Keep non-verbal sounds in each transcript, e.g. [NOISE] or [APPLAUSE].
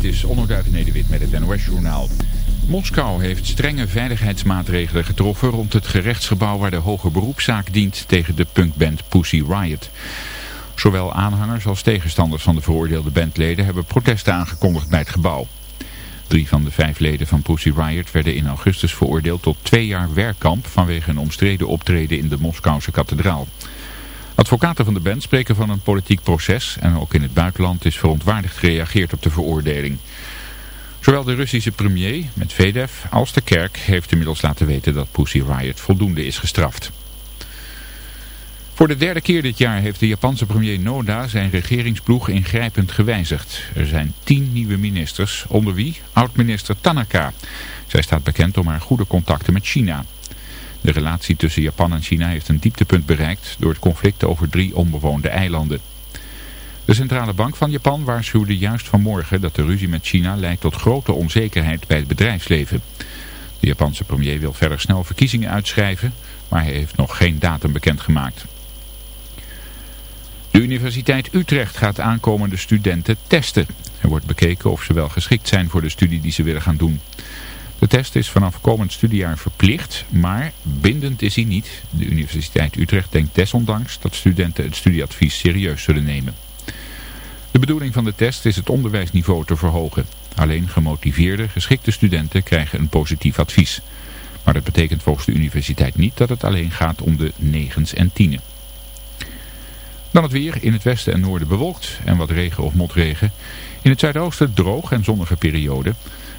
dit is Onderduif Nederwit met het NOS-journaal. Moskou heeft strenge veiligheidsmaatregelen getroffen rond het gerechtsgebouw waar de hoge beroepszaak dient tegen de punkband Pussy Riot. Zowel aanhangers als tegenstanders van de veroordeelde bandleden hebben protesten aangekondigd bij het gebouw. Drie van de vijf leden van Pussy Riot werden in augustus veroordeeld tot twee jaar werkkamp vanwege een omstreden optreden in de Moskouse kathedraal. Advocaten van de band spreken van een politiek proces en ook in het buitenland is verontwaardigd gereageerd op de veroordeling. Zowel de Russische premier, met Vedev, als de kerk heeft inmiddels laten weten dat Pussy Riot voldoende is gestraft. Voor de derde keer dit jaar heeft de Japanse premier Noda zijn regeringsploeg ingrijpend gewijzigd. Er zijn tien nieuwe ministers, onder wie oud-minister Tanaka. Zij staat bekend om haar goede contacten met China. De relatie tussen Japan en China heeft een dieptepunt bereikt door het conflict over drie onbewoonde eilanden. De centrale bank van Japan waarschuwde juist vanmorgen dat de ruzie met China leidt tot grote onzekerheid bij het bedrijfsleven. De Japanse premier wil verder snel verkiezingen uitschrijven, maar hij heeft nog geen datum bekendgemaakt. De Universiteit Utrecht gaat aankomende studenten testen. Er wordt bekeken of ze wel geschikt zijn voor de studie die ze willen gaan doen. De test is vanaf komend studiejaar verplicht, maar bindend is hij niet. De Universiteit Utrecht denkt desondanks dat studenten het studieadvies serieus zullen nemen. De bedoeling van de test is het onderwijsniveau te verhogen. Alleen gemotiveerde, geschikte studenten krijgen een positief advies. Maar dat betekent volgens de universiteit niet dat het alleen gaat om de negens en tienen. Dan het weer. In het westen en noorden bewolkt en wat regen of motregen. In het zuidoosten droog en zonnige periode.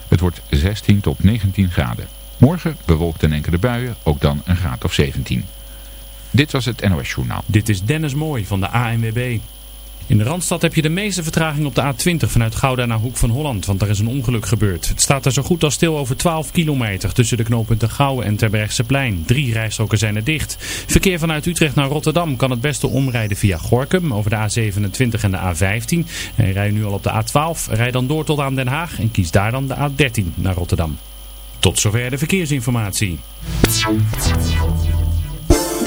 Het wordt 16 tot 19 graden. Morgen bewolkt en enkele buien, ook dan een graad of 17. Dit was het NOS Journaal. Dit is Dennis Mooi van de ANWB. In de Randstad heb je de meeste vertraging op de A20 vanuit Gouda naar Hoek van Holland, want er is een ongeluk gebeurd. Het staat er zo goed als stil over 12 kilometer tussen de knooppunten Gouwen en Terbergseplein. Drie rijstroken zijn er dicht. Verkeer vanuit Utrecht naar Rotterdam kan het beste omrijden via Gorkum over de A27 en de A15. En rij nu al op de A12, rij dan door tot aan Den Haag en kies daar dan de A13 naar Rotterdam. Tot zover de verkeersinformatie.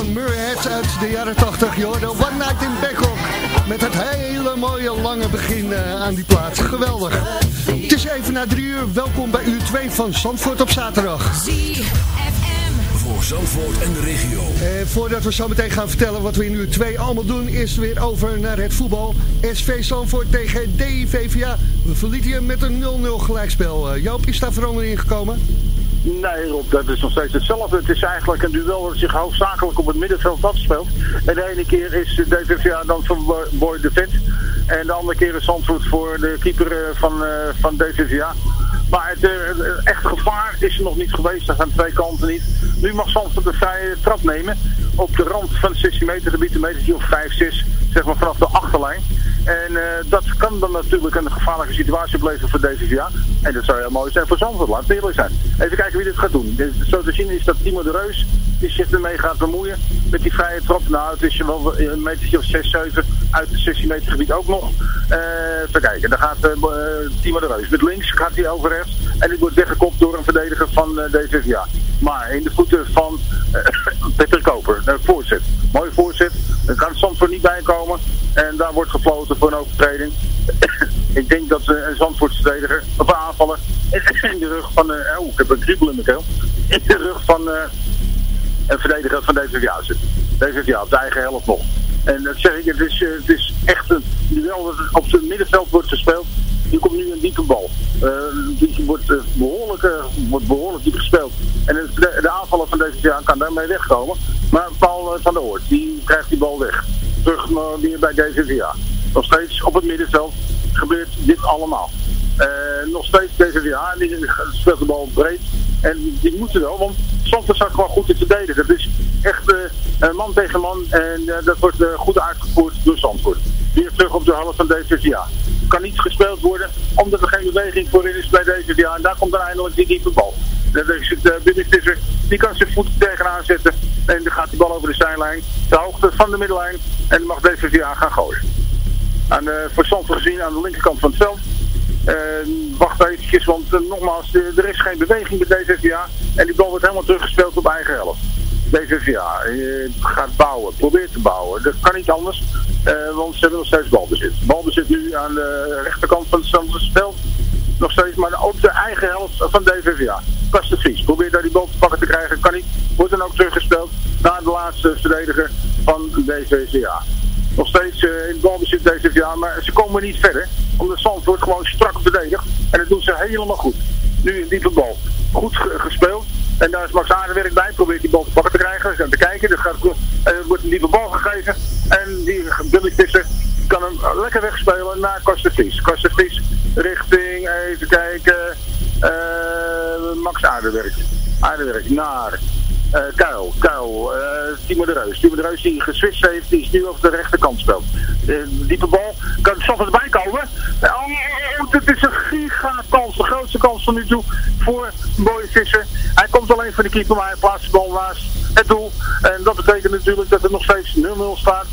Van Murray Head uit de jaren 80. Je hoorde One Night in Bangkok. Met het hele mooie lange begin eh, aan die plaat. Geweldig. Het is even na drie uur. Welkom bij uur 2 van Zandvoort op zaterdag. ZFM. Voor Zandvoort en de regio. En voordat we zo meteen gaan vertellen wat we in uur 2 allemaal doen, eerst weer over naar het voetbal. SV Zandvoort tegen DIVVA. We verlieten hem met een 0-0 gelijkspel. Eh, Joop, is daar verandering in gekomen? Nee Rob, dat is nog steeds hetzelfde. Het is eigenlijk een duel dat zich hoofdzakelijk op het middenveld afspeelt. En de ene keer is de DVVA dan voor Boy de Vet. En de andere keer is Zandvoort voor de keeper eh, van, eh, van DVVA. Maar het, eh, het echte gevaar is er nog niet geweest. Dat aan twee kanten niet. Nu mag Zandvoort een vrije trap nemen. Op de rand van het 16 meter gebied, een metertje of 5, 6. Zeg maar vanaf de achterlijn. En eh, dat kan dan natuurlijk een gevaarlijke situatie opleveren voor DVVA. En dat zou heel mooi zijn voor Zandvoort, laat het eerlijk zijn. Even kijken wie dit gaat doen. Dus Zo te zien is dat Timo de Reus die zich ermee gaat bemoeien met die vrije trap. Nou, het is wel een metertje of 6, 7 uit het 16 meter gebied ook nog. Eh even kijken, dan gaat eh, eh, Timo de Reus met links, gaat hij over rechts. En dit wordt weggekopt door een verdediger van DVVA. Maar in de voeten van [CLEARS THROAT] Peter Koper, voorzet. Mooie voorzet, er kan Zandvoort niet bij komen. En daar wordt gefloten voor een overtreding. [CLEARS THROAT] ik denk dat eh, een Zandvoortse verdediger, of een aanvaller, [CLEARS THROAT] in de rug van, oh, ik heb een kriebel in mijn keel, in de rug van een verdediger van DVVA zit. DVVA op de eigen helft nog. En dat zeg ik, het is, eh, het is echt een duel dat op het middenveld wordt gespeeld. Hier komt nu een diepe bal. Eh, die wordt, eh, behoorlijk, eh, wordt behoorlijk diep gespeeld. En de, de, aanvaller van DVVA kan daarmee wegkomen. Maar Paul van der Hoort, die krijgt die bal weg. Terug weer bij DVVA. Nog steeds op het middenveld gebeurt dit allemaal. Eh, nog steeds die speelt de bal breed. En die moeten wel, want Zandvoort staat gewoon goed te verdedigen. Het is echt eh, man tegen man en eh, dat wordt eh, goed uitgevoerd door Zandvoort. Weer terug op de helft van DVVA. Kan niet gespeeld worden omdat er geen beweging voorin is bij DVVA. En daar komt dan eindelijk die diepe bal. Dan is het uh, Billy Visser, die kan zijn voeten tegenaan zetten. En dan gaat die bal over de zijlijn, de hoogte van de middenlijn. En dan mag DVVA gaan gooien. De, voor Zandvoort gezien aan de linkerkant van het veld. Eh, wacht eventjes, want eh, nogmaals, de- er is geen beweging bij DVVA. En die bal wordt helemaal teruggespeeld op eigen helft. DVVA eh, gaat bouwen, probeert te bouwen. Dat kan niet anders, eh, want ze hebben nog steeds balbezit. Balbezit nu aan de rechterkant van het veld. Nog steeds, maar ook de eigen helft van DVVA. Kasten Vries probeert daar die bal te pakken te krijgen, kan niet. Wordt dan ook teruggespeeld naar de laatste verdediger van DVVA. Nog steeds eh, in het balbezit DVVA, maar ze komen niet verder. Omdat Zandvoort gewoon strak verdedigt. En dat doen ze helemaal goed. Nu een diepe bal. Goed ge- gespeeld. En daar is Max Aardenwerk bij. Probeert die bal te pakken te krijgen. Ze te kijken. Er gaat, eh, wordt een diepe bal gegeven. En die Billy Visser kan hem lekker wegspelen naar Kostevries. Kostevries richting, even kijken, eh, Max Aardenwerk. Aardenwerk naar eh Kuil. Kuil, eh, Timo de Reus. Timo de Reus die geswitcht heeft, die is nu over de rechterkant speelt. eh, diepe bal. Kan Zandvoort erbij komen? Oh, dit is een gigakans. De grootste kans van nu toe voor Boy Visser. Hij komt alleen voor de keeper, maar hij plaatst de bal naast het doel. En dat betekent natuurlijk dat het nog steeds 0-0 staat.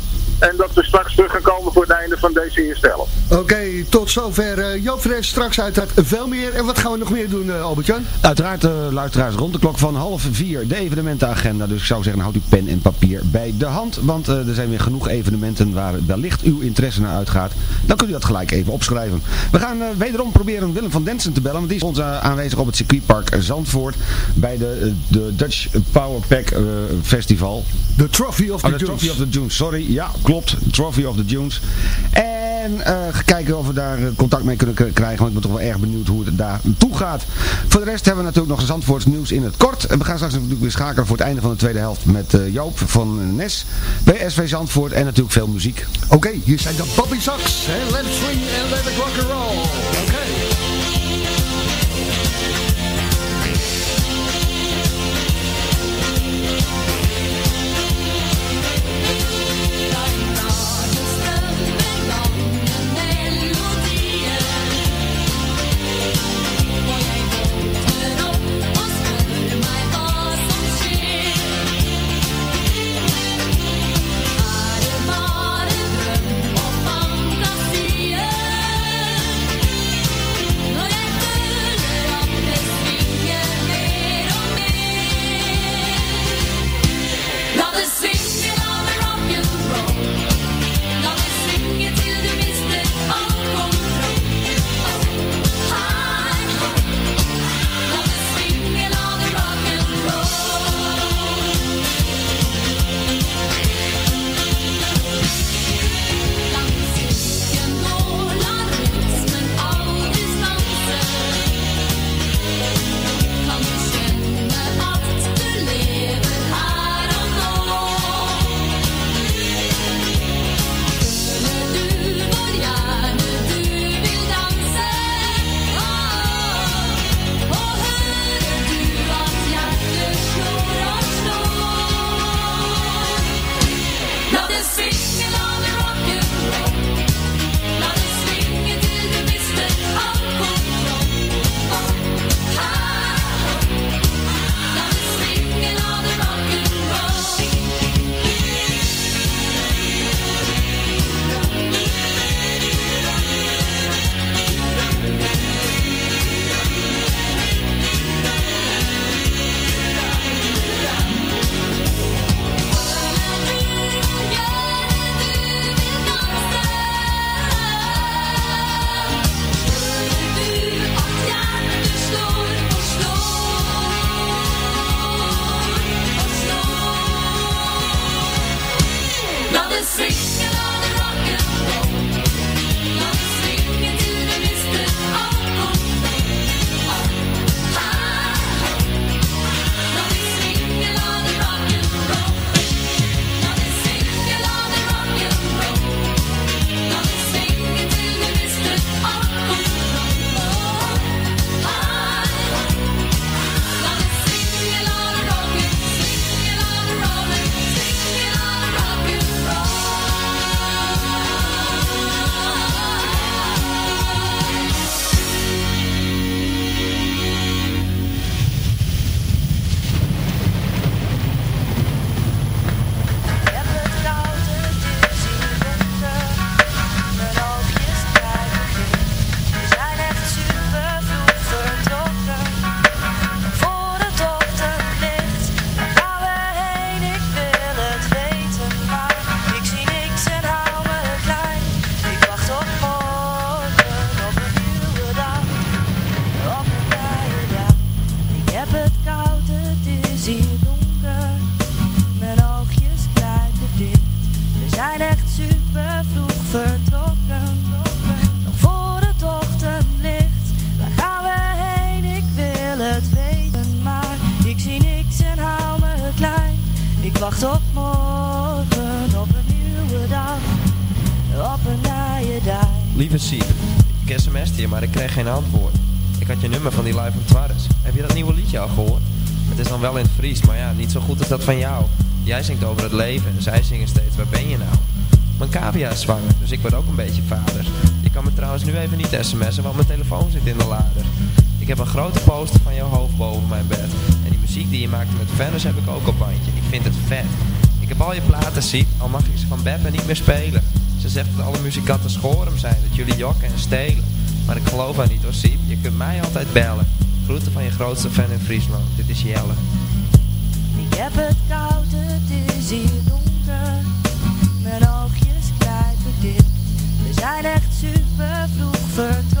En dat we straks terug gaan komen voor het einde van deze eerste helft. Oké, tot zover. Uh, Joop Fres, straks uiteraard veel meer. En wat gaan we nog meer doen, uh, Albert-Jan? Uiteraard, uh, luisteraars, rond de klok van half vier de evenementenagenda. Dus ik zou zeggen, houd uw pen en papier bij de hand. Want er zijn weer genoeg evenementen waar wellicht uw interesse naar uitgaat. Dan kunt u dat gelijk even opschrijven. We gaan wederom proberen Willem van Densen te bellen. Want die is ons aanwezig op het circuitpark Zandvoort. Bij de, de Dutch Power Pack Festival. De Trophy of the oh. Trophy of the Dunes, sorry. Ja, klopt. Trophy of the Dunes. En uh, kijken of we daar contact mee kunnen krijgen. Want ik ben toch wel erg benieuwd hoe het daar toe gaat. Voor de rest hebben we natuurlijk nog Zandvoorts nieuws in het kort. En we gaan straks natuurlijk weer schakelen voor het einde van de tweede helft met uh, Joop van Nes. Bij SV Zandvoort en natuurlijk veel muziek. Oké, hier zijn de Bobby Sox. Let it swing and let it rock and roll. Oké. Zo goed als dat van jou. Jij zingt over het leven en zij zingen steeds, waar ben je nou? Mijn cavia is zwanger, dus ik word ook een beetje vader. Je kan me trouwens nu even niet sms'en, want mijn telefoon zit in de lader. Ik heb een grote poster van jouw hoofd boven mijn bed. En die muziek die je maakt met Venus heb ik ook op bandje. En ik vind het vet. Ik heb al je platen ziet, al mag ik ze van Beppe niet meer spelen. Ze zegt dat alle muzikanten schorum zijn, dat jullie jokken en stelen. Maar ik geloof haar niet hoor. Je kunt mij altijd bellen. Groeten van je grootste fan in Friesland. Dit is Jelle. Ik heb het koud, het is hier donker. Mijn oogjes knijpen dicht. We zijn echt super vroeg vertrokken.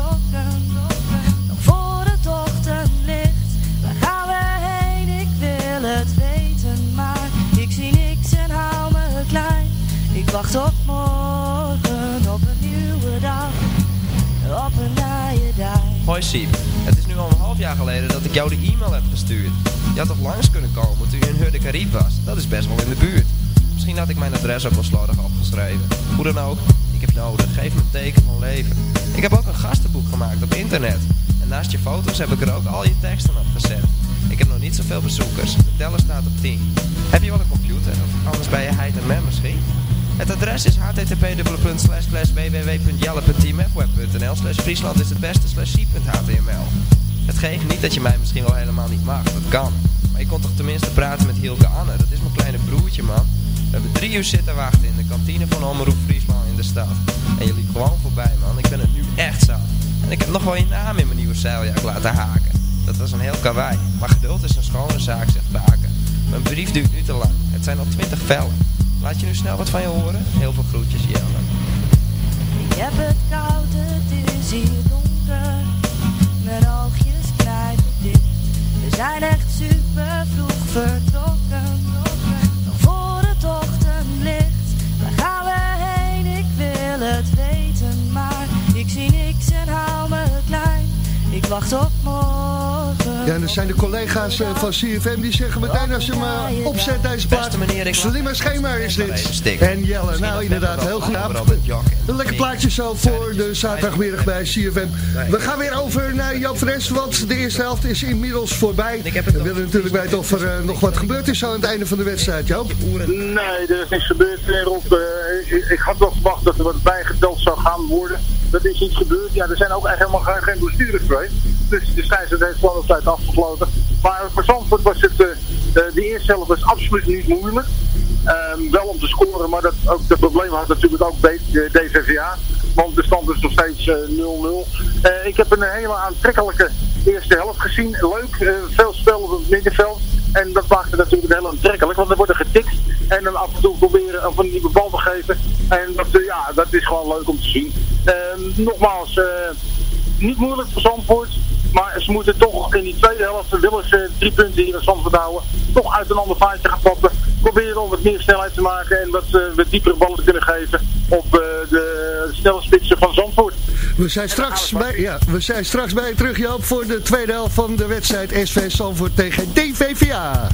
Hoi Siep, het is nu al een half jaar geleden dat ik jou de e-mail heb gestuurd. Je had toch langs kunnen komen toen je in Hurde Caribe was? Dat is best wel in de buurt. Misschien had ik mijn adres ook wel slordig opgeschreven. Hoe dan ook, ik heb nodig. Geef me een teken van leven. Ik heb ook een gastenboek gemaakt op internet. En naast je foto's heb ik er ook al je teksten op gezet. Ik heb nog niet zoveel bezoekers. De teller staat op 10. Heb je wel een computer? Of anders ben je heid en mem misschien? Het adres is http://www.jelle.teamfweb.nl slash Friesland is het beste slash c.html Het geeft niet dat je mij misschien wel helemaal niet mag, dat kan. Maar je kon toch tenminste praten met Hielke Anne, dat is mijn kleine broertje man. We hebben drie uur zitten wachten in de kantine van Omroep Friesland in de stad. En je liep gewoon voorbij man, ik ben het nu echt zat. En ik heb nog wel je naam in mijn nieuwe zeiljak laten haken. Dat was een heel kawaii, maar geduld is een schone zaak, zegt Baken. Mijn brief duurt nu te lang, het zijn al twintig vellen. Laat je nu snel wat van je horen? Heel veel groetjes, Jelle. Ik heb het koud, het is hier donker. Mijn oogjes knijpen dicht. We zijn echt super vroeg vertrokken. Nog voor het ochtendlicht. Waar gaan we heen? Ik wil het weten. Maar ik zie niks en hou me klein. Ik wacht op morgen. Ja, en dan zijn de collega's eh, van CFM die zeggen meteen als je hem eh, opzet deze plaat. Slimme schema is dit. En Jelle, nou inderdaad, heel goed. Een lekker plaatje zo voor de zaterdagmiddag bij CFM. We gaan weer over naar Joop Fres, want de eerste helft is inmiddels voorbij. We willen natuurlijk weten of er eh, nog wat gebeurd is zo aan het einde van de wedstrijd, Joop. Nee, er is niks gebeurd. Rob, uh, ik, had wel verwacht dat er wat bijgeteld zou gaan worden. Dat is niet gebeurd. Ja, er zijn ook echt helemaal geen, geen blessures geweest. Dus de scheidsrechter heeft op tijd afgesloten. Maar voor Zandvoort was het, uh, de eerste helft was absoluut niet moeilijk. Um, wel om te scoren, maar dat, ook, dat probleem had natuurlijk ook de DVVA. Want de stand is nog steeds 0-0. Uh, ik heb een hele aantrekkelijke eerste helft gezien. Leuk, veel spel op het middenveld. En dat maakt het natuurlijk heel aantrekkelijk, want er worden getikt. En dan af en toe proberen of een nieuwe bal te geven. En dat, ja, dat is gewoon leuk om te zien. Uh, nogmaals, niet moeilijk voor Zandvoort. Maar ze moeten toch in die tweede helft, willen ze drie punten hier in Zandvoort houden, toch uit een ander vaartje gaan pappen. Proberen om wat meer snelheid te maken en wat, wat diepere ballen te kunnen geven op de snelle spitsen van Zandvoort. We zijn, straks bij, ja, we zijn straks bij je terug, Joop, voor de tweede helft van de wedstrijd SV Zandvoort tegen DVVA.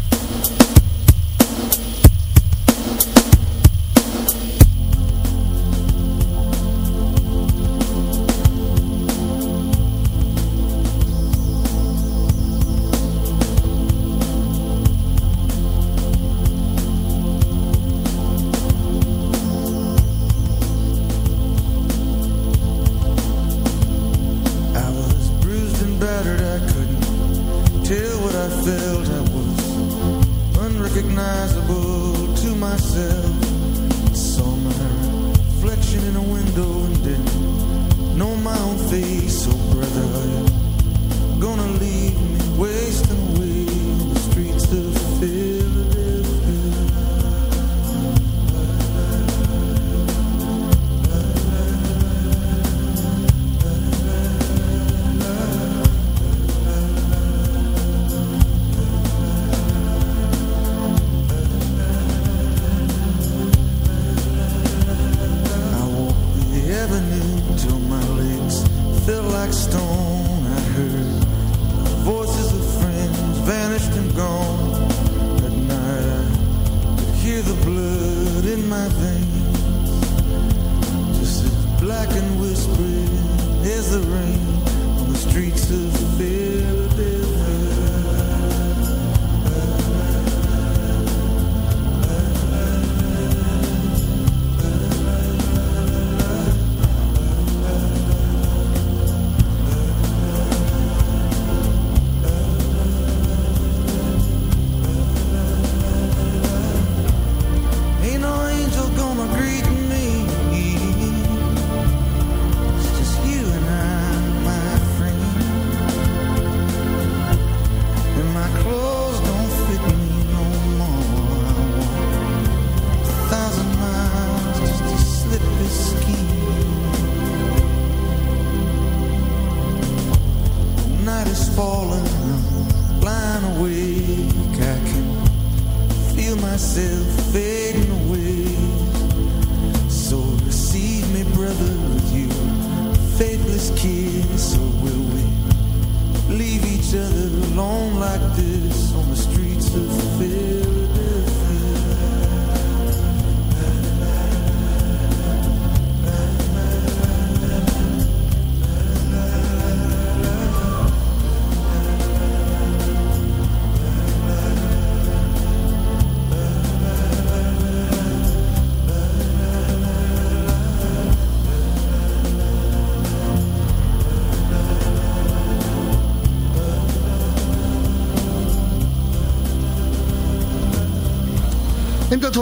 Clothes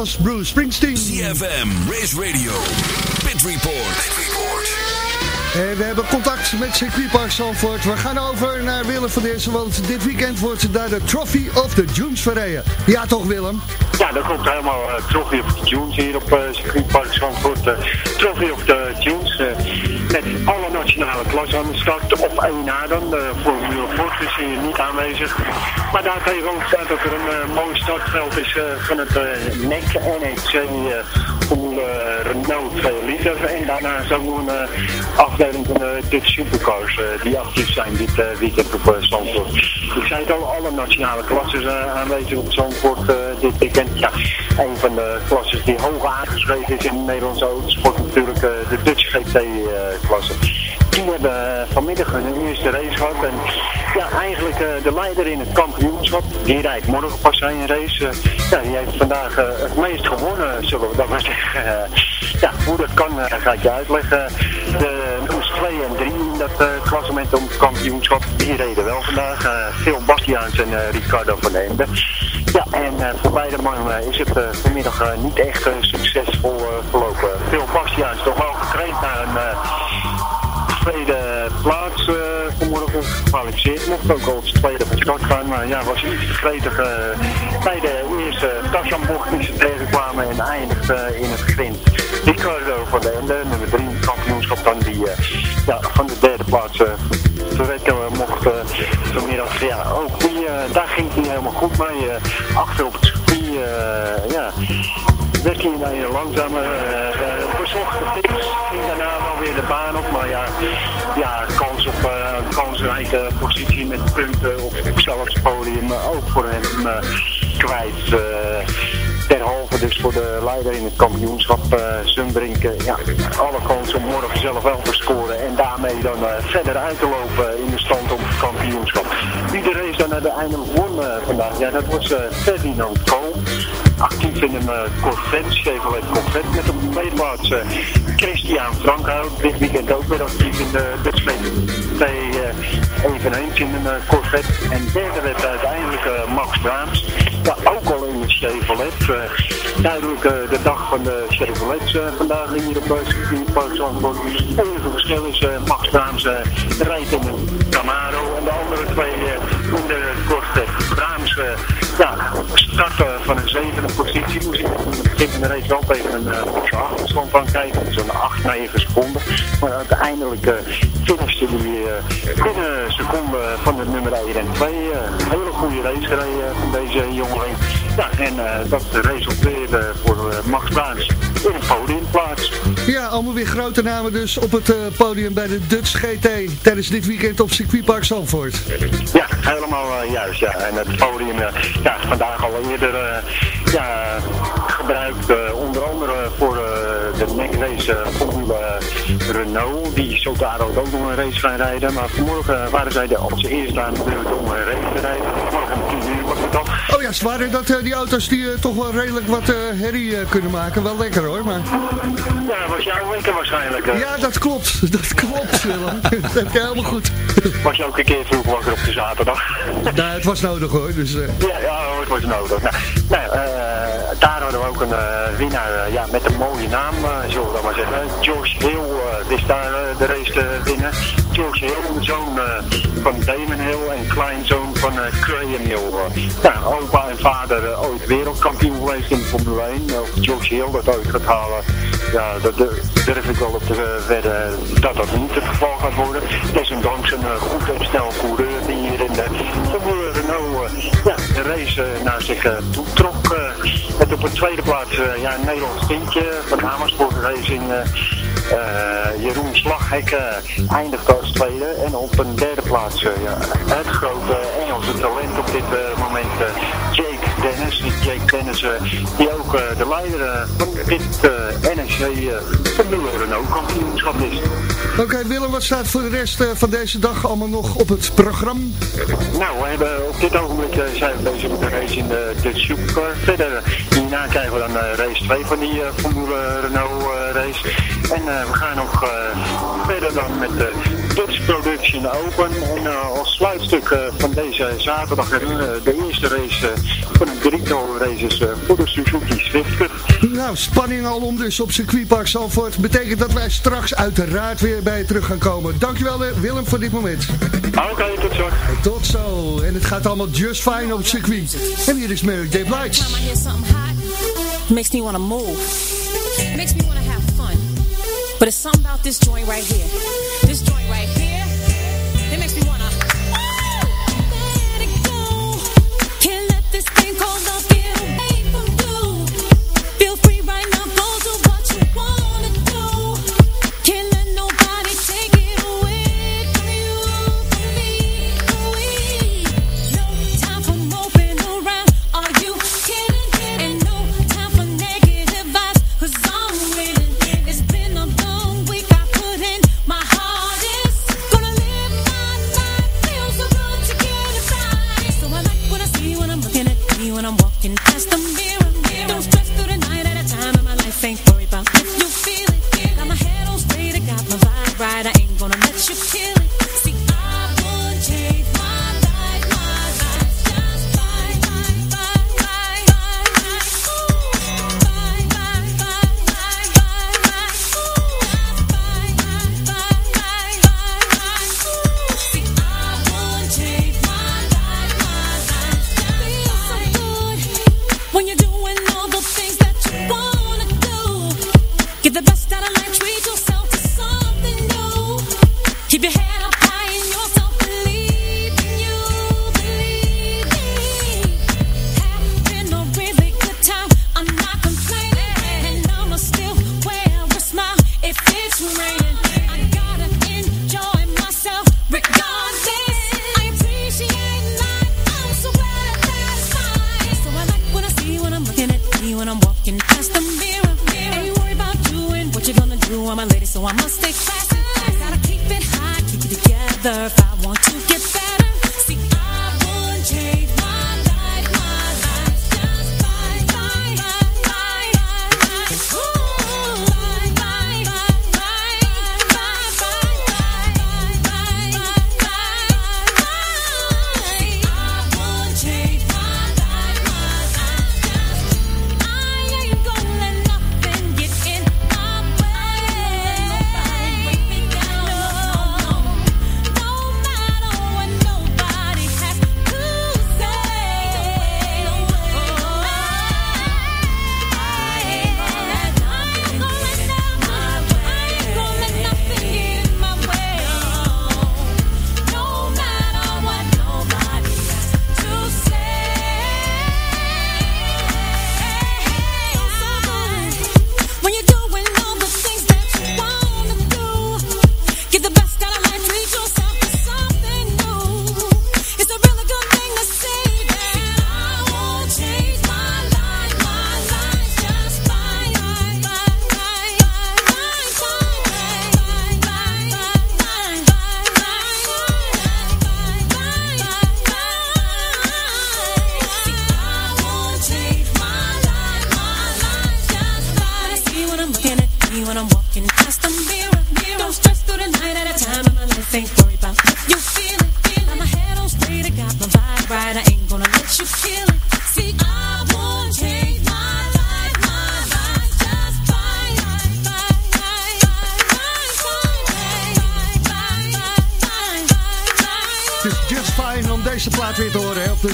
was Bruce Springsteen. CFM, Race Radio, Pit Report. En we hebben contact met circuitpark Zandvoort. We gaan over naar Willem van Dessen, want dit weekend wordt daar de Trophy of the Dunes verreden. Ja toch Willem? Ja, dat komt helemaal uh, Trophy of the Tunes hier op uh, circuitpark Zandvoort. Uh, Trophy of the eh, alle nationale klassen aan de start. Op 1 na dan. De Formule Ford is hier niet aanwezig. Maar daar tegenover staat dat er een eh, mooi startveld is eh, van het eh, NEC NEC eh, Formule Renault 2 liter. En daarnaast ook nog een eh, afdeling van de Dutch Supercars eh, die actief zijn dit eh, weekend op eh, Zandvoort. Ik zei het al, alle nationale klassen eh, aanwezig op Zandvoort eh, dit weekend. Ja, een van de klassen die hoog aangeschreven is in de Nederlandse autosport natuurlijk eh, de Dutch GT-klasse. Hebben eh, vanmiddag hun eerste race gehad. En ja, eigenlijk eh, de leider in het kampioenschap, die rijdt morgen pas zijn race. eh, ja, die heeft vandaag het meest gewonnen, zullen we dat maar [LAUGHS] zeggen. Ja, hoe dat kan, ga ik je uitleggen. De nummers 2 en 3 in dat klassement om het kampioenschap, die reden wel vandaag. Phil Bastiaans en Ricardo van Ende. Ja, en voor beide mannen is het vanmiddag niet echt succesvol verlopen. Phil Bastiaans toch wel getraind naar een tweede plaats eh, vanmorgen gekwalificeerd. Mocht ook al als tweede van start gaan, maar ja, was iets gretig eh, bij de eerste Tarzanbocht die ze tegenkwamen en eindigde in het grind. Ricardo van de Ende, nummer 3 in het kampioenschap dan, die eh, ja, van de derde plaats verrekken mocht vanmiddag. Ja, ook die, daar ging niet helemaal goed mee. achter op het circuit, ja, werd hij een hele langzamer. Uh, verzocht de fix, ging daarna wel weer de baan op, maar ja, ja kans op uh, kansrijke positie met punten op zelfs podium, ook voor hem eh, kwijt. eh, Derhalve dus voor de leider in het kampioenschap, Zumbrink, eh, ja, alle kans om morgen zelf wel te scoren en daarmee dan eh, verder uit te lopen in de stand op het kampioenschap. Wie de race dan uiteindelijk won eh, vandaag, ja, dat was eh, Ferdinand Kool. Actief in een eh, Corvette, Chevrolet Corvette met op de tweede plaats eh, Christian Frankhout. Dit weekend ook weer actief in de Dutch twee eveneens in een eh, Corvette. En derde werd uiteindelijk eh, Max Braams. Ja, ook al in een Chevrolet. Eh, duidelijk eh, de dag van de Chevrolets eh, vandaag hier op Zandvoort. Het enige verschil is eh, Max Braams eh, rijdt in een Camaro en de andere twee eh, doen de Corvette. Braams eh, ja, starten van een zevende positie. Moest ik in het begin van de race wel tegen een uh, achterstand van kijken. Zo'n 8, 9 seconden. Maar uiteindelijk uh, finishte hij uh, binnen seconde van de nummer 1 en 2. Uh, hele goede race gereden van deze jongeling. Ja, en uh, dat resulteerde voor uh, Max Baans in een podiumplaats. Ja, allemaal weer grote namen dus op het uh, podium bij de Dutch GT tijdens dit weekend op circuitpark Zandvoort. Ja, helemaal juist. Ja. En het podium, ja, vandaag al eerder ja, gebruikt, onder andere voor de NEC race Formule Renault. Die zo daar ook nog een race gaan rijden. Maar vanmorgen waren zij de als eerste aan de beurt om een race te rijden. Morgen om 10 uur was het dan. Juist waren dat eh, die auto's die eh, toch wel redelijk wat eh, herrie kunnen maken. Wel lekker hoor, maar... Ja, dat was jouw winter waarschijnlijk. Ja, dat klopt. [LAUGHS] Dat klopt, Willem. [LAUGHS] dat heb je helemaal goed. Was je ook een keer vroeg wakker op de zaterdag? [LAUGHS] nou, het was nodig hoor. Dus, uh... ja, ja, het was nodig. Nou, nou daar hadden we ook een winnaar ja, met een mooie naam, zullen we dat maar zeggen. George Hill wist daar de race te winnen. George Hill, zoon van Damon Hill en kleinzoon van Graham Hill. nou, pa en vader eh, ooit wereldkampioen geweest in Formule 1. Eh, of George Hill dat uit gaat halen. Ja, dat durf ik wel op te eh, wedden dat dat niet het geval gaat worden. Desondanks een goed en snel coureur die hier in de Formule Renault ja, de race naar zich toe trok. met op een tweede plaats ja, een Nederlands kindje van Amersfoort Racing eh, Jeroen Slaghekken eh, eindigt als tweede en op een derde plaats eh, ja, het grote Engelse talent op dit moment Jake Dennis. Jake Dennis die ook de leider van dit van Formule Renault kampioenschap is. Oké Willem, wat staat voor de rest van deze dag allemaal nog op het programma? Nou, we hebben op dit ogenblik zijn we bezig met de race in de, de Super. Verder hierna krijgen we dan eh, race 2 van die eh, Formule Renault eh, race. En we gaan nog verder dan met de Dutch Production Open. En als sluitstuk van deze zaterdag de eerste race van de drietal races voor de Suzuki Swift Nou, spanning alom dus op circuitpark Zalvoort. Betekent dat wij straks uiteraard weer bij terug gaan komen. Dankjewel Willem voor dit moment. Oké, okay, tot zo. Tot zo. En het gaat allemaal just fine op het circuit. En hier is Mary Dave Light. Makes me wanna move. Makes me wanna have fun. But it's something about this joint right here. This joint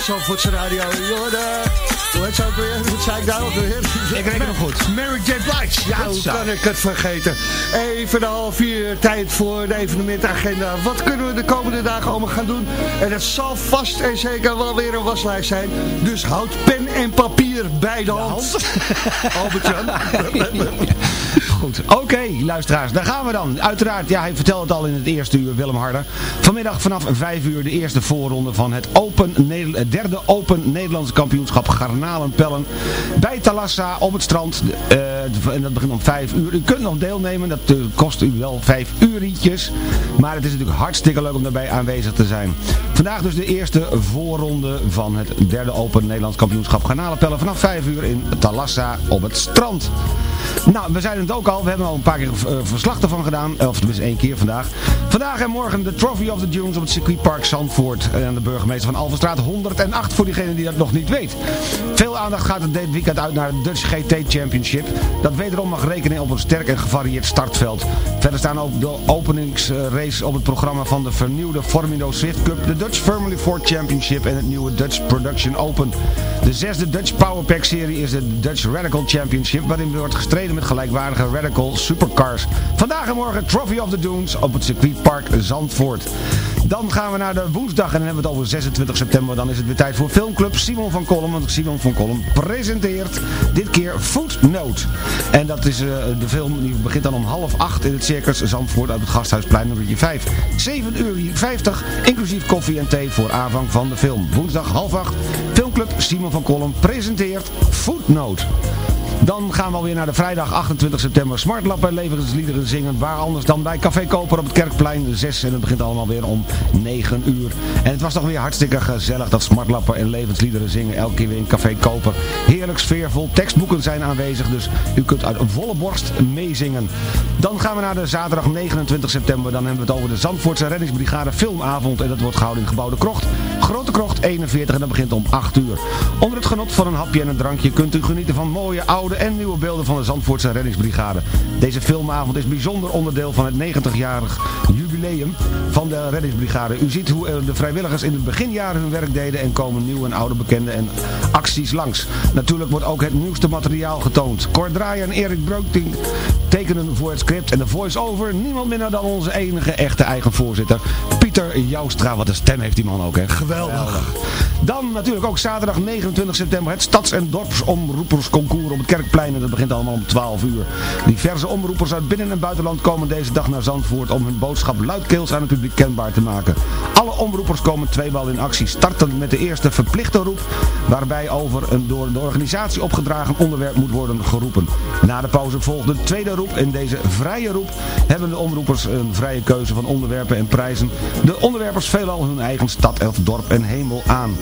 Zandvoortse Radio. Jorden, hoe heet ze ook weer? Wat zei ik daar ook weer? Ik reken hem goed. Mary J. Blige. Ja, hoe zo. kan ik het vergeten? Even de half uur tijd voor de evenementagenda. Wat kunnen we de komende dagen allemaal gaan doen? En het zal vast en zeker wel weer een waslijst zijn. Dus houd pen en papier bij de hand. Albert-Jan. [LAUGHS] [LAUGHS] Goed, oké luisteraars, daar gaan we dan. Uiteraard, ja, hij vertelde het al in het eerste uur, Willem Harder. Vanmiddag vanaf 5 uur de eerste voorronde van het, open, derde Open Nederlandse kampioenschap Garnalenpellen. Bij Talassa op het strand. Eh, en dat begint om 5 uur. U kunt nog deelnemen, dat eh, kost u wel 5 uurtjes. Maar het is natuurlijk hartstikke leuk om daarbij aanwezig te zijn. Vandaag dus de eerste voorronde van het derde Open Nederlands kampioenschap Garnalenpellen. Vanaf 5 uur in Talassa op het strand. Nou, we zeiden het ook al. We hebben al een paar keer eh, verslag ervan gedaan. Of tenminste één keer vandaag. Vandaag en morgen de Trophy of the Dunes op het circuitpark Zandvoort. En de burgemeester van Alvenstraat 108 voor diegene die dat nog niet weet. Veel aandacht gaat het dit weekend uit naar het Dutch GT Championship. Dat wederom mag rekenen op een sterk en gevarieerd startveld. Verder staan ook de openingsrace op het programma van de vernieuwde Formido Swift Cup. De Dutch Formula Ford Championship en het nieuwe Dutch Production Open. De zesde Dutch Powerpack serie is de Dutch Radical Championship. Waarin wordt gestreden met gelijkwaardige Radical Supercars. Vandaag en morgen Trophy of the Dunes op het circuitpark Zandvoort. Dan gaan we naar de woensdag en dan hebben we het over 26 september. Dan is het weer tijd voor filmclub Simon van Kolm. Want Simon van Kolm presenteert dit keer Footnote. En dat is eh, de film die begint dan om half acht in het Circus Zandvoort uit het Gasthuisplein nummer 5. 7 uur 50, inclusief koffie en thee voor aanvang van de film. Woensdag half acht, filmclub Simon van Kolm presenteert Footnote. Dan gaan we alweer naar de vrijdag 28 september. Smartlap en levensliederen zingen. Waar anders dan bij Café Koper op het Kerkplein 6. En het begint allemaal weer om 9 uur. En het was toch weer hartstikke gezellig dat smartlappen en levensliederen zingen. Elke keer weer in Café Koper. Heerlijk sfeervol. Tekstboeken zijn aanwezig. Dus u kunt uit volle borst meezingen. Dan gaan we naar de zaterdag 29 september. Dan hebben we het over de Zandvoortse Reddingsbrigade Filmavond. En dat wordt gehouden in Gebouw de Krocht. Grote Krocht 41 en dat begint om 8 uur. Onder het genot van een hapje en een drankje kunt u genieten van mooie oude en nieuwe beelden van de Zandvoortse reddingsbrigade. Deze filmavond is bijzonder onderdeel van het 90-jarig jubileum van de reddingsbrigade. U ziet hoe eh, de vrijwilligers in het beginjaren hun werk deden en komen nieuwe en oude bekenden en acties langs. Natuurlijk wordt ook het nieuwste materiaal getoond. Cor en Erik Breuting tekenen voor het script en de voice-over niemand minder dan onze enige echte eigen voorzitter, Pieter Joustra. Wat een stem heeft die man ook, hè? Geweldig. Dan natuurlijk ook zaterdag 29 september het Stads- en Dorpsomroepersconcours op het Kerkplein. En dat begint allemaal om 12 uur. Diverse omroepers uit binnen- en buitenland komen deze dag naar Zandvoort om hun boodschap luidkeels aan het publiek kenbaar te maken. Alle omroepers komen tweemaal in actie. Starten met de eerste verplichte roep, waarbij over een door de organisatie opgedragen onderwerp moet worden geroepen. Na de pauze volgt de tweede roep. In deze vrije roep hebben de omroepers een vrije keuze van onderwerpen en prijzen. De onderwerpers veelal hun eigen stad of dorp en hemel aan.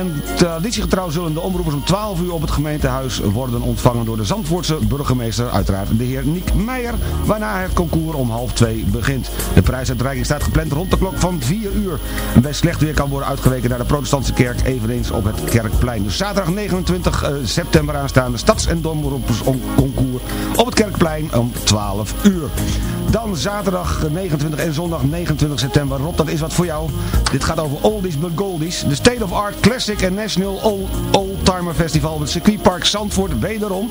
En traditiegetrouw zullen de omroepers om 12 uur op het gemeentehuis worden ontvangen door de Zandvoortse burgemeester, uiteraard de heer Niek Meijer, waarna het concours om half 2 begint. De prijsuitreiking staat gepland rond de klok van 4 uur. Bij slecht weer kan worden uitgeweken naar de protestantse kerk, eveneens op het Kerkplein. Dus zaterdag 29 eh, september aanstaande stads- en domroepersconcours op het Kerkplein om 12 uur. Dan zaterdag 29 en zondag 29 september. Rob, dat is wat voor jou. Dit gaat over Oldies but Goldies. De State of Art Classic and National Old Oldtimer Festival op het circuitpark Zandvoort. Wederom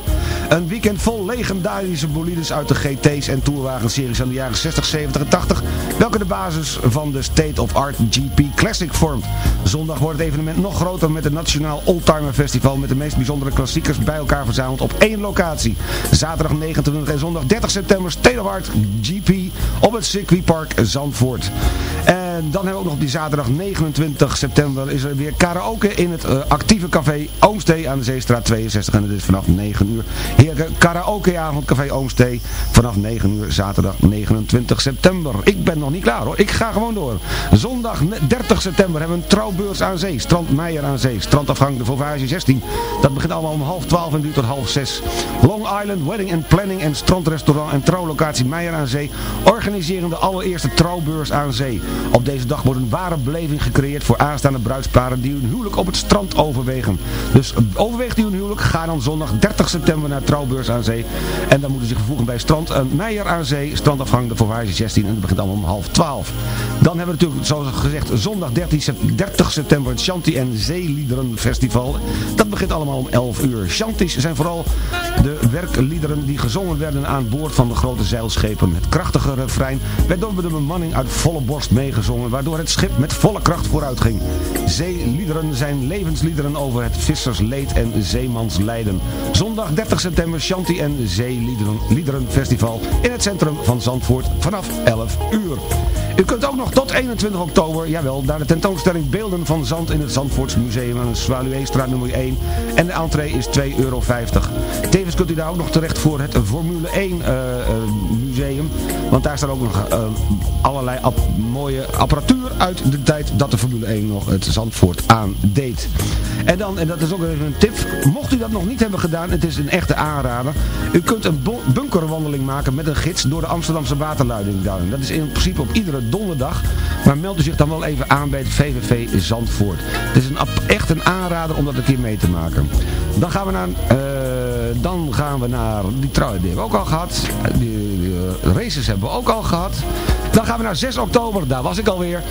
een weekend vol legendarische bolides uit de GT's en Tourwagenseries aan de jaren 60, 70 en 80. Welke de basis van de State of Art GP Classic vormt. Zondag wordt het evenement nog groter met het Nationaal Oldtimer Festival. Met de meest bijzondere klassiekers bij elkaar verzameld op één locatie. Zaterdag 29 en zondag 30 september State of Art GP op het circuitpark Zandvoort. En dan hebben we ook nog op die zaterdag 29 september is er weer karaoke in het eh, actieve café Oomstee aan de Zeestraat 62. En dat is vanaf 9 uur. Heerlijke karaokeavond café Oomstee vanaf 9 uur zaterdag 29 september. Ik ben nog niet klaar hoor. Ik ga gewoon door. Zondag 30 september hebben we een trouwbeurs aan zee. Strand Meijer aan zee. Strandafgang de Vauvage 16. Dat begint allemaal om half 12 en duurt tot half 6. Long Island Wedding and Planning en strandrestaurant en trouwlocatie Meijer aan Zee organiseren de allereerste trouwbeurs aan zee. Op deze dag wordt een ware beleving gecreëerd voor aanstaande bruidsparen die hun huwelijk op het strand overwegen. Dus overweegt u een huwelijk, ga dan zondag 30 september naar trouwbeurs aan zee. En dan moeten zich vervoegen bij strand uh, Meijer aan Zee, strandafgang de Voorwaarde 16 en het begint allemaal om half 12. Dan hebben we natuurlijk, zoals gezegd, zondag 13 sep- 30 september het Shanti en Zeeliederen Festival. Dat begint allemaal om 11 uur. Shanties zijn vooral de werkliederen die gezongen werden aan boord van de grote zeilschepen. Het krachtige refrein werd door de bemanning uit volle borst meegezongen, waardoor het schip met volle kracht vooruit ging. Zeeliederen zijn levensliederen over het vissersleed en zeemanslijden. Zondag 30 september Shanti en Zeeliederen Liederen Festival in het centrum van Zandvoort vanaf 11 uur. U kunt ook nog tot 21 oktober, jawel, naar de tentoonstelling Beelden van Zand in het Zandvoorts Museum aan de Zwaluweestraat nummer 1. De entree is 2,50 euro. Tevens kunt u daar ook nog terecht voor het Formule 1 eh, eh, Want daar staat ook nog eh, allerlei mooie apparatuur uit de tijd dat de Formule 1 nog het Zandvoort aandeed. En dan, en dat is ook even een tip, mocht u dat nog niet hebben gedaan, het is een echte aanrader. U kunt een bunkerwandeling maken met een gids door de Amsterdamse waterleidingduin. Dat is in principe op iedere donderdag, maar meld u zich dan wel even aan bij het VVV Zandvoort. Het is een, echt een aanrader om dat een keer mee te maken. Dan gaan we naar... eh, dan gaan we naar die trui, die hebben we ook al gehad. Die, die, eh, races hebben we ook al gehad. Dan gaan we naar 6 oktober, daar was ik alweer.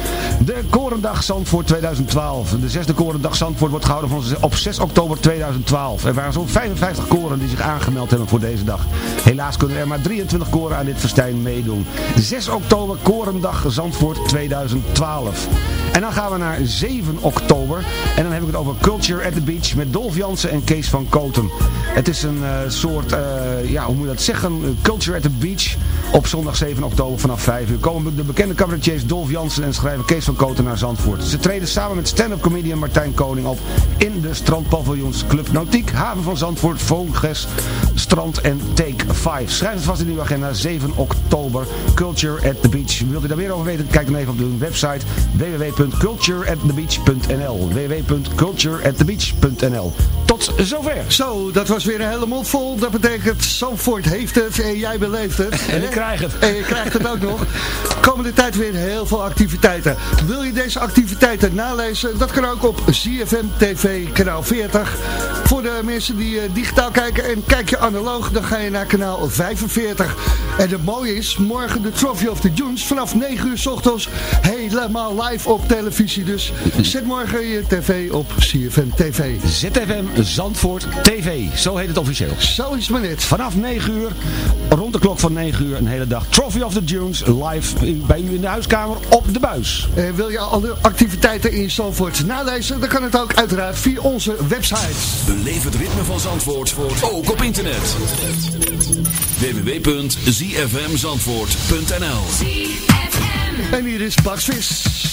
De Korendag Zandvoort 2012. De zesde Korendag Zandvoort wordt gehouden op 6 oktober 2012. Er waren zo'n 55 koren die zich aangemeld hebben voor deze dag. Helaas kunnen er maar 23 koren aan dit festijn meedoen. 6 oktober Korendag Zandvoort 2012. En dan gaan we naar 7 oktober. En dan heb ik het over Culture at the Beach met Dolf Jansen en Kees van Koten. Het is een eh, soort, eh, ja hoe moet je dat zeggen, Culture at the Beach op zondag 7 oktober vanaf 5 uur. De bekende cabaretiers Dolf Jansen en schrijver Kees van Koten naar Zandvoort. Ze treden samen met stand-up comedian Martijn Koning op in de strandpaviljoens Club Nautiek, Haven van Zandvoort, Vogelges, Strand en Take 5. Schrijf het vast in uw agenda 7 oktober, Culture at the Beach. Wilt u daar meer over weten, kijk dan even op de website www.cultureatthebeach.nl www.cultureatthebeach.nl Tot zover. Zo, dat was weer een hele mond vol. Dat betekent, Zandvoort heeft het en jij beleeft het. En ik krijg het. En je krijgt het ook nog. Komende tijd weer heel veel activiteiten. Wil je deze activiteiten nalezen? Dat kan ook op ZFM TV kanaal 40. Voor de mensen die eh, digitaal kijken en kijk je analoog, dan ga je naar kanaal 45. En het mooie is, morgen de Trophy of the Dunes vanaf 9 uur s ochtends helemaal live op televisie. Dus [LAUGHS] zet morgen je tv op ZFM TV. ZFM Zandvoort TV, zo heet het officieel. Zo is het maar net. Vanaf 9 uur, rond de klok van 9 uur, een hele dag Trophy of the Dunes live bij u in de huiskamer op de buis. En wil je alle activiteiten in Zandvoort nalezen? Dan kan het ook uiteraard via onze website. Beleef het ritme van Zandvoort, ook op internet. www.zfmzandvoort.nl En hier is Vis.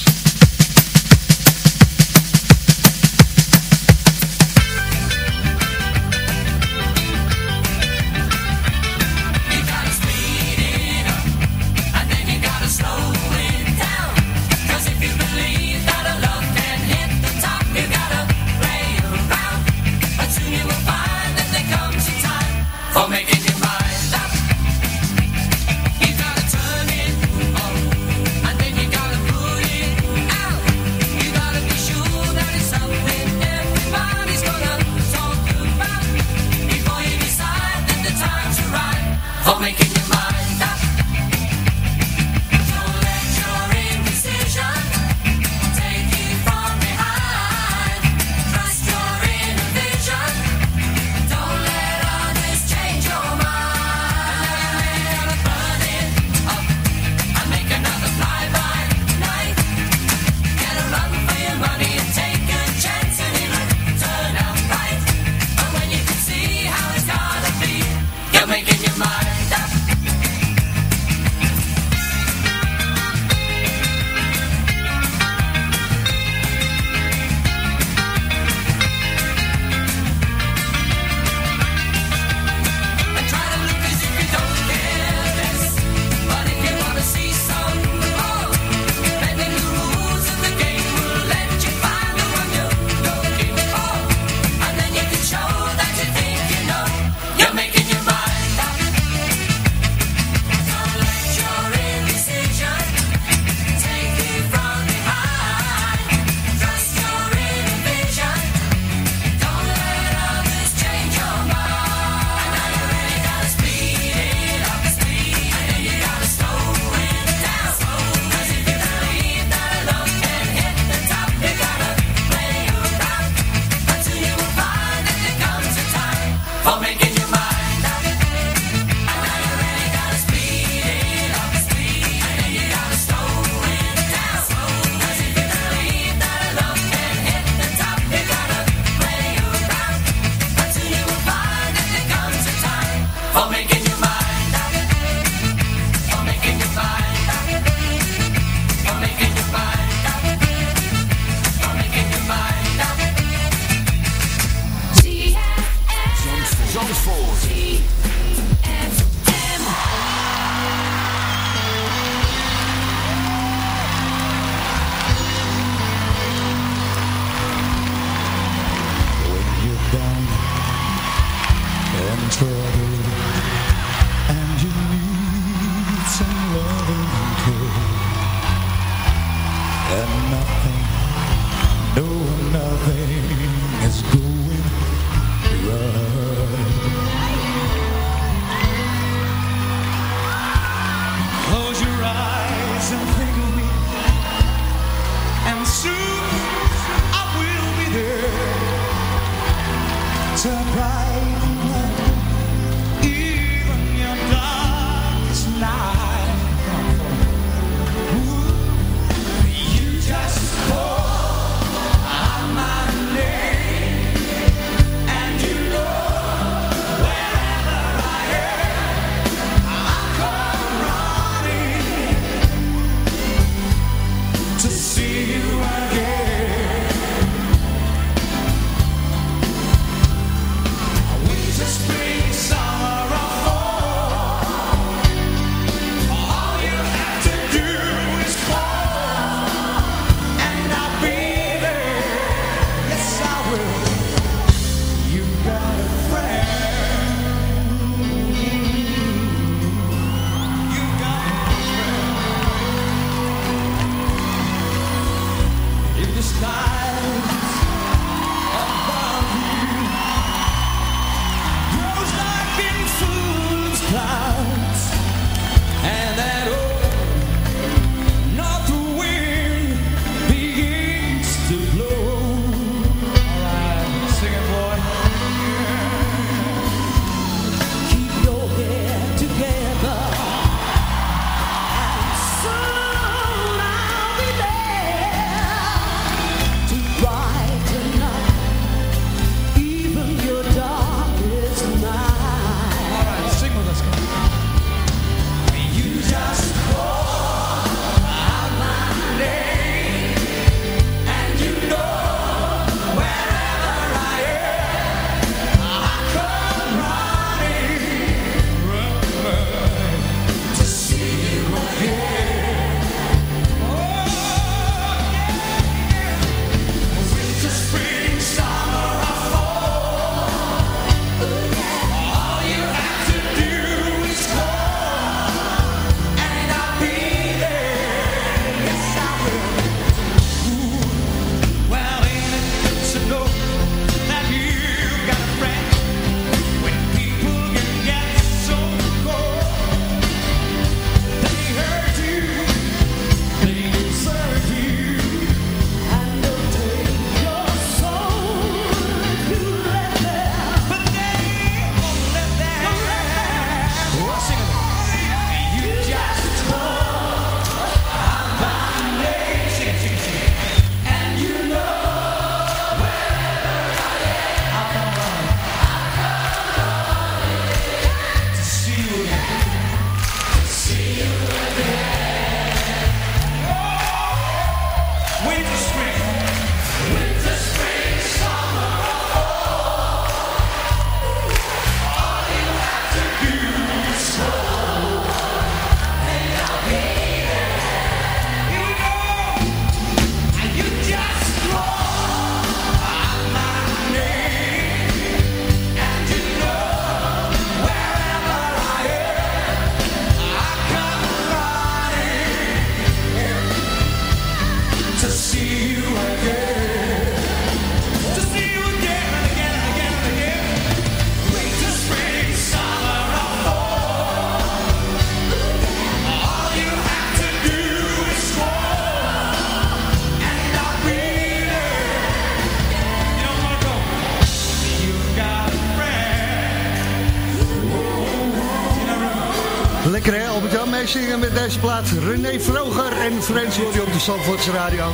René Vroger en Frans je op de Zandvoortse Radio.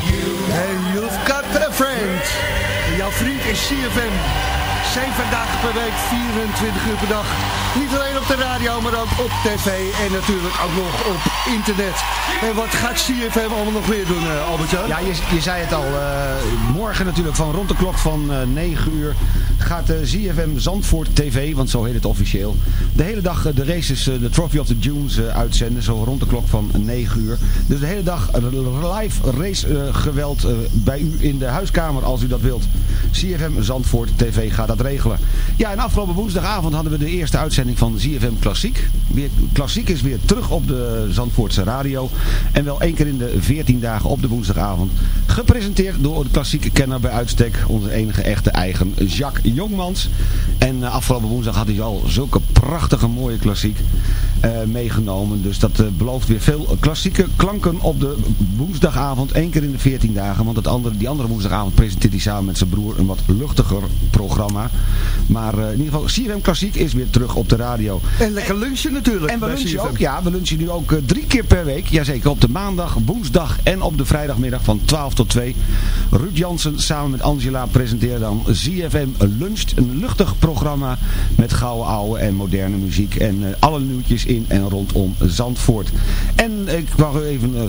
En you've got a friend. Jouw vriend is CFM. 7 dagen per week, 24 uur per dag. Niet alleen op de radio, maar ook op tv en natuurlijk ook nog op internet. En wat gaat CFM allemaal nog weer doen, eh, Albert? Ja, je, je, zei het al. Eh, morgen natuurlijk van rond de klok van eh, uh, 9 uur gaat eh, de ZFM Zandvoort TV, want zo heet het officieel, de hele dag eh, de races, eh, de Trophy of the Dunes uitzenden. Zo rond de klok van 9 uur. Dus de hele dag live race geweld bij u in de huiskamer als u dat wilt. CFM Zandvoort TV gaat dat regelen. Ja, en afgelopen woensdagavond hadden we de eerste uitzending van ZFM Klassiek. Klassiek is weer terug op de Zandvoortse radio. En wel één keer in de 14 dagen op de woensdagavond. Gepresenteerd door de klassieke kenner bij uitstek. Onze enige echte eigen Jacques Jongmans. En eh, afgelopen woensdag had hij al zulke prachtige mooie klassiek meegenomen. Dus dat eh, belooft weer veel klassieke klanken op de woensdagavond. één keer in de 14 dagen. Want het andere, die andere woensdagavond presenteert hij samen met zijn broer een wat luchtiger programma. Maar in ieder geval, CFM Klassiek is weer terug op de radio. En lekker lunchen natuurlijk. En we lunchen CFM. ook, ja, we lunchen nu ook eh, drie keer per week. Jazeker, op de maandag, woensdag en op de vrijdagmiddag van 12 tot 2. Ruud Jansen samen met Angela presenteren dan ZFM Luncht. Een luchtig programma met gouden ouwe en moderne muziek. En eh, alle nieuwtjes in en rondom Zandvoort. En ik wou even eh,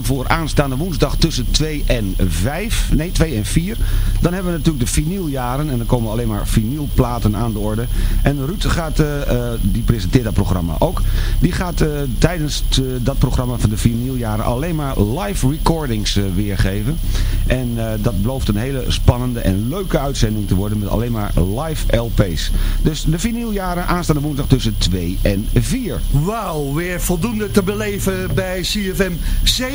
voor aanstaande woensdag tussen 2 en 5. Nee, 2 en 4. Dan hebben we natuurlijk de vinyljaren. En dan komen alleen maar vinylplaten aan de orde. En Ruud gaat, eh, eh, die presenteert dat programma ook. Die gaat eh, tijdens dat programma van de vinyljaren alleen maar live recordings weergeven. En dat belooft een hele spannende en leuke uitzending te worden met alleen maar live LP's. Dus de vinyljaren aanstaande woensdag tussen 2 en 4. Wauw, weer voldoende te beleven bij CFM.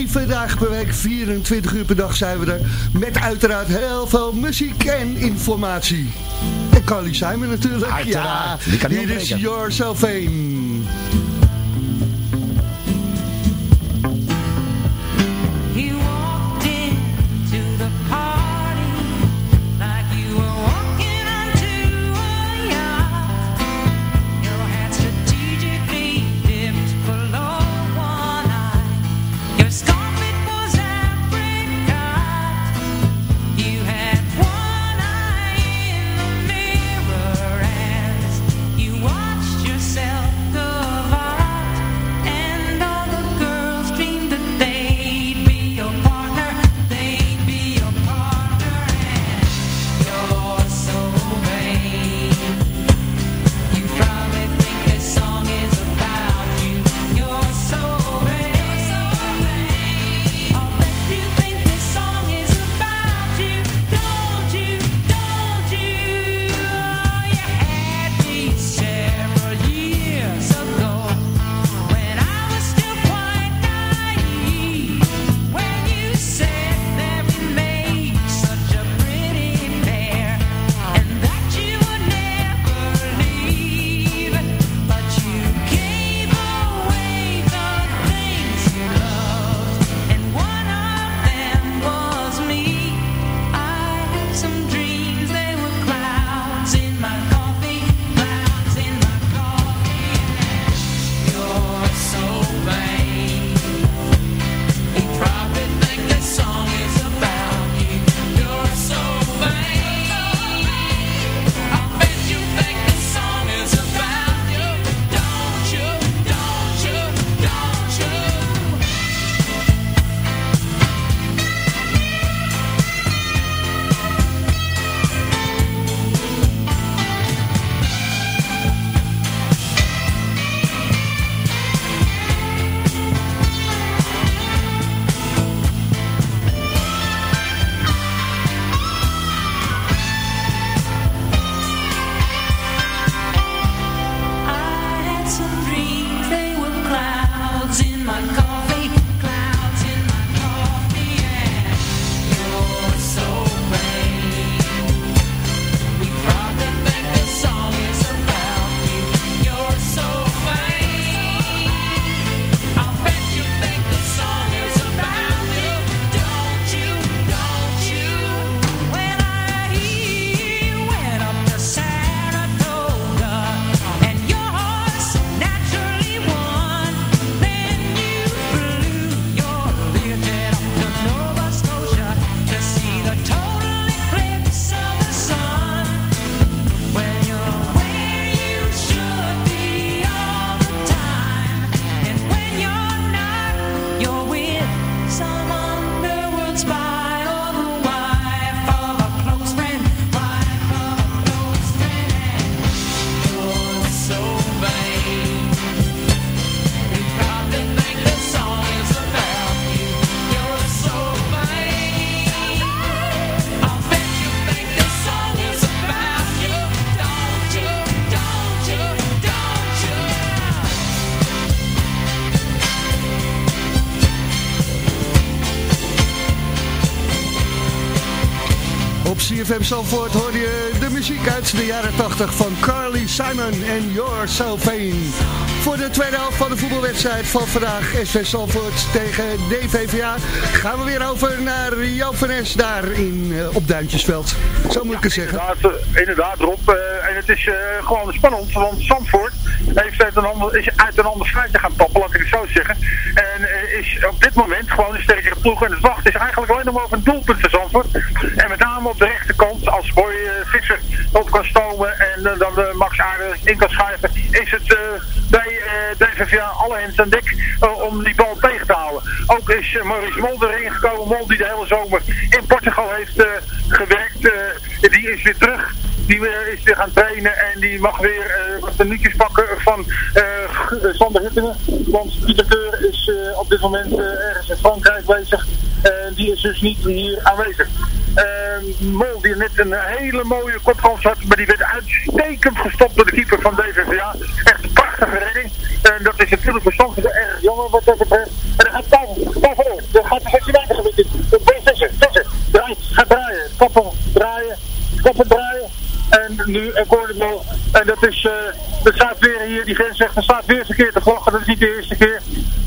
Zeven dagen per week, 24 uur per dag zijn we er. Met uiteraard heel veel muziek en informatie. En Carly Simon natuurlijk. Uiteraard, ja, die kan niet hier is. Your Fame. CFM Zalvoort hoor je de muziek uit de jaren 80 van Carly Simon en You're So. Voor de tweede helft van de voetbalwedstrijd van vandaag SV Zalvoort tegen DVVA gaan we weer over naar Jan van Es daar in, uh, op Duintjesveld. Zo moet ik het zeggen. Inderdaad, inderdaad Rob. Uh, en het is gewoon spannend, want Zandvoort heeft uit een ander, is uit een ander feitje gaan tappen, laat ik het zo zeggen. En is op dit moment gewoon een sterkere ploeg. En het wacht is eigenlijk alleen nog over een doelpunt voor Zandvoort. En met name op de rechterkant, Op kan stomen en dan Max Aardig in kan schuiven, is het bij DVVA alle hens aan dek om die bal tegen te houden. Ook is Maurice Mulder erin gekomen. Mol die de hele zomer in Portugal heeft uh, gewerkt. Uh, die is weer terug. Die uh, is weer gaan trainen en die mag weer wat minuutjes pakken van Sander Hittingen. Want Pieter Keur is op dit moment ergens in Frankrijk bezig. En die is dus niet hier aanwezig. Mol die net een hele mooie kopkans had, maar die werd uitstekend gestopt door de keeper van DVVA. Echt een prachtige redding. En dat is natuurlijk verstandig erg jammer wat dat betreft. En dan gaat Pavel, Pavel, dan gaat de 16 meter gebied in. Tussen, tussen, draait, gaat draaien, kappen, draaien, kappen, draaien. En nu een cornerbal. En dat is, uh, dat staat weer hier, die grensrechter staat weer verkeerd te vlaggen. Dat is niet de eerste keer.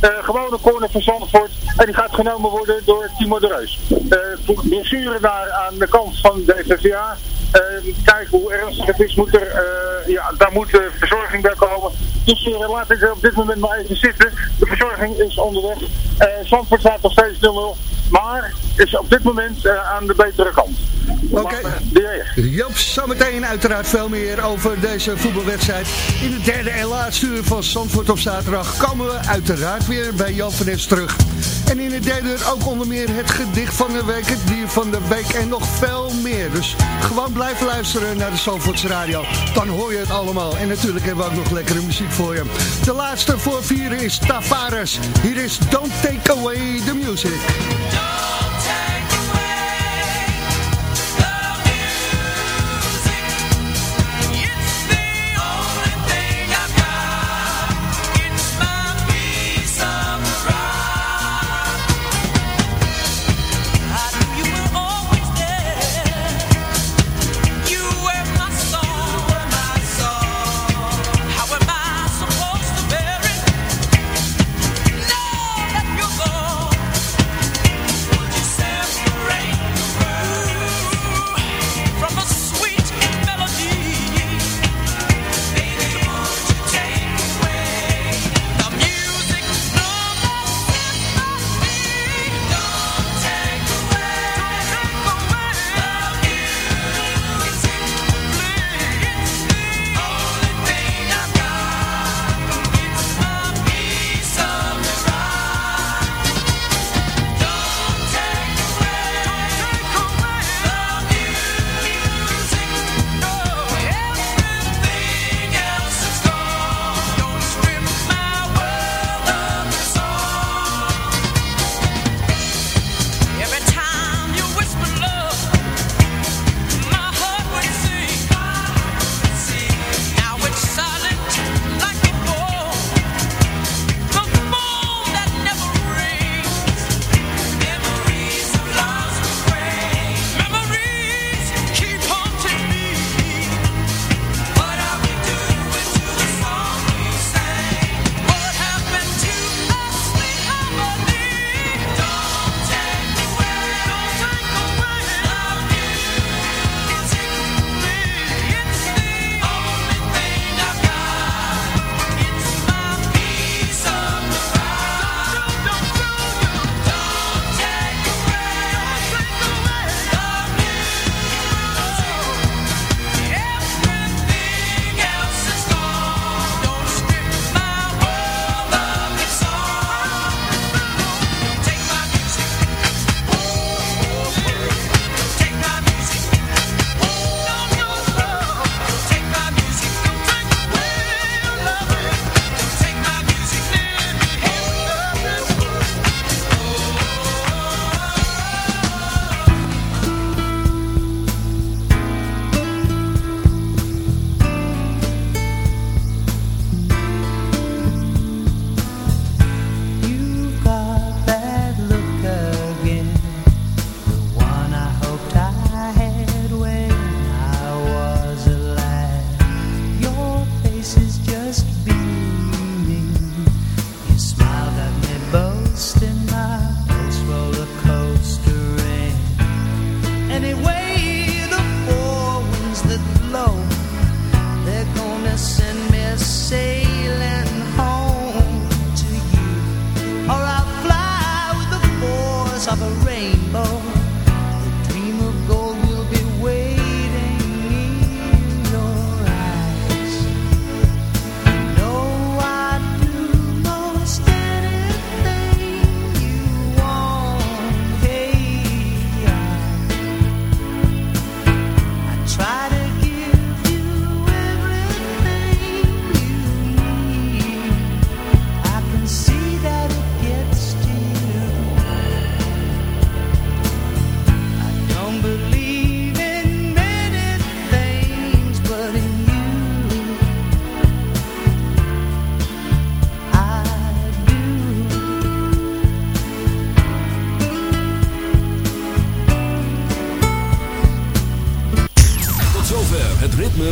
Uh, gewoon een corner van Zandvoort. En die gaat genomen worden door Timo de Reus. Uh, blessure daar aan de kant van de FVA. Uh, kijken hoe ernstig het is, moet er, ja, daar moet verzorging bij komen. Dus laat ik op dit moment maar even zitten. De verzorging is onderweg. Uh, Zandvoort staat nog steeds 0-0. Maar is op dit moment uh, aan de betere kant. Oké. Okay. Joop, zometeen uiteraard veel meer over deze voetbalwedstrijd. In de derde en laatste uur van Zandvoort op zaterdag komen we uiteraard weer bij Jan van Nes terug. En in de derde uur ook onder meer het gedicht van de week, het dier van de week en nog veel meer. Dus gewoon blijven luisteren naar de Zandvoorts Radio. Dan hoor je het allemaal. En natuurlijk hebben we ook nog lekkere muziek voor je. De laatste voor vieren is Tavares. Hier is Don't Take Away the Music. no time.